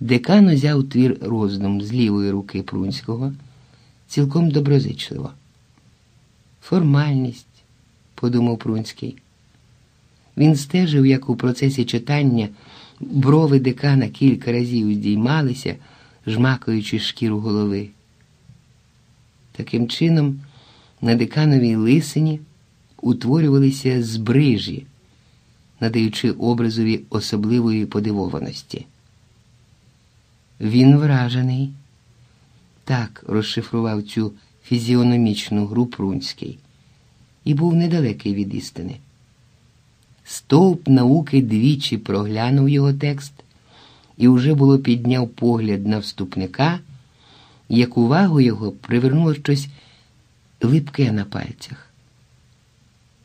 Декан узяв твір роздум з лівої руки Прунського цілком доброзичливо. Формальність, подумав Прунський. Він стежив, як у процесі читання брови декана кілька разів здіймалися, жмакаючи шкіру голови. Таким чином, на декановій лисині утворювалися збрижі, надаючи образові особливої подивованості. Він вражений. Так розшифрував цю фізіономічну гру Прунський і був недалекий від істини. Стовп науки двічі проглянув його текст і уже було підняв погляд на вступника, як увагу його привернуло щось липке на пальцях.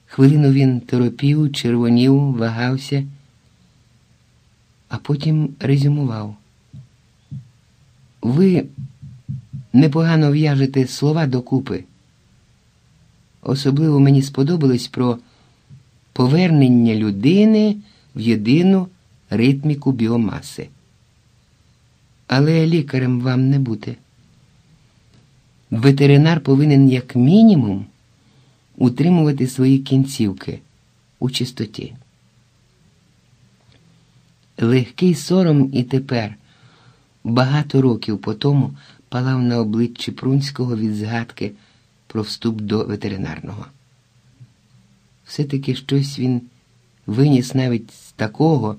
Хвилину він торопів, червонів, вагався, а потім резюмував. Ви непогано в'яжете слова докупи. Особливо мені сподобалось про повернення людини в єдину ритміку біомаси. Але лікарем вам не бути. Ветеринар повинен, як мінімум, утримувати свої кінцівки у чистоті. Легкий сором і тепер, багато років по тому, палав на обличчі Прунського від згадки про вступ до ветеринарного. Все-таки щось він виніс навіть з такого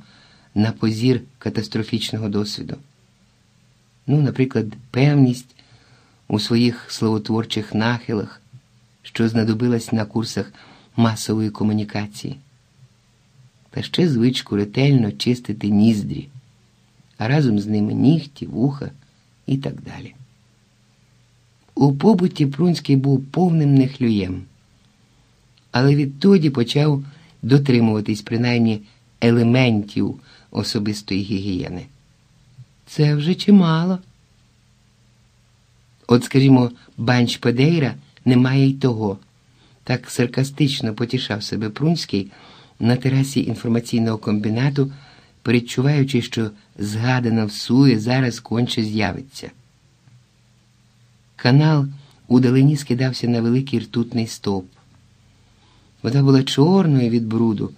на позір катастрофічного досвіду. Ну, наприклад, певність у своїх словотворчих нахилах, що знадобилась на курсах масової комунікації, та ще звичку ретельно чистити ніздрі, а разом з ними нігті, вуха і так далі. У побуті Прунський був повним нехлюєм, але відтоді почав дотримуватись принаймні елементів особистої гігієни. Це вже чимало. От, скажімо, банч Педейра немає й того. Так саркастично потішав себе Прунський на терасі інформаційного комбінату, передчуваючи, що згадана в сує зараз конче з'явиться. Канал удалині скидався на великий ртутний стовп. Вода була чорною від бруду,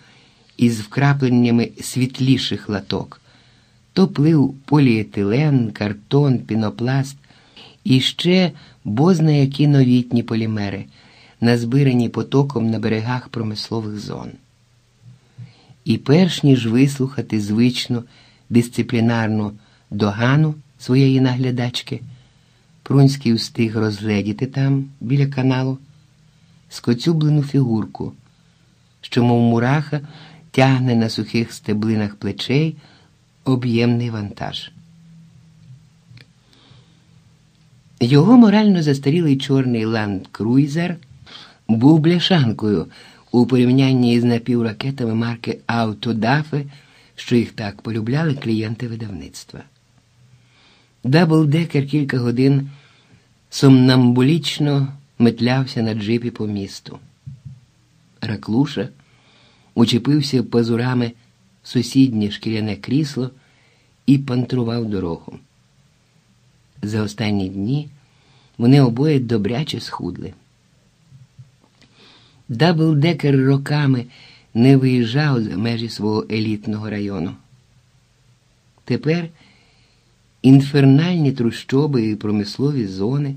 із вкрапленнями світліших латок. То плив поліетилен, картон, пінопласт і ще бозна які новітні полімери, назбирані потоком на берегах промислових зон. І перш ніж вислухати звичну дисциплінарну догану своєї наглядачки, Прунський встиг розгледіти там, біля каналу, скоцюблену фігурку, що, мов мураха, тягне на сухих стеблинах плечей об'ємний вантаж. Його морально застарілий чорний ланд-круїзер був бляшанкою у порівнянні із напівракетами марки Автодафи, що їх так полюбляли клієнти видавництва. Даблдекер кілька годин сомнамбулічно метлявся на джипі по місту. Раклуша учепився пазурами в сусіднє шкіряне крісло і пантрував дорогу. За останні дні вони обоє добряче схудли. Даблдекер роками не виїжджав за межі свого елітного району. Тепер інфернальні трущоби і промислові зони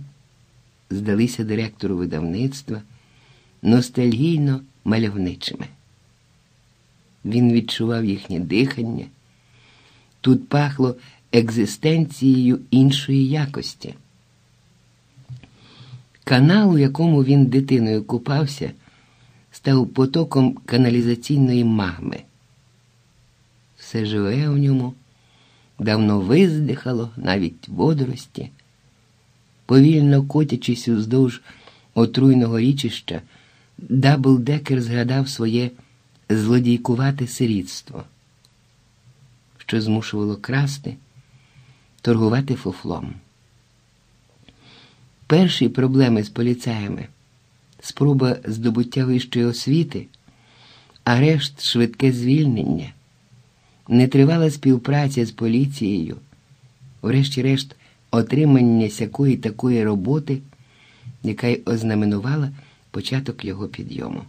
здалися директору видавництва ностальгійно мальовничими. Він відчував їхнє дихання. Тут пахло екзистенцією іншої якості. Канал, у якому він дитиною купався, став потоком каналізаційної магми. Все живе в ньому, давно виздихало навіть водорості, повільно котячись уздовж отруйного річища, Даблдекер згадав своє злодійкувате сирітство, що змушувало красти, торгувати фуфлом. Перші проблеми з поліцаями, спроба здобуття вищої освіти, арешт швидке звільнення, нетривала співпраця з поліцією врешті-решт, отримання сякої такої роботи, яка й ознаменувала початок його підйому.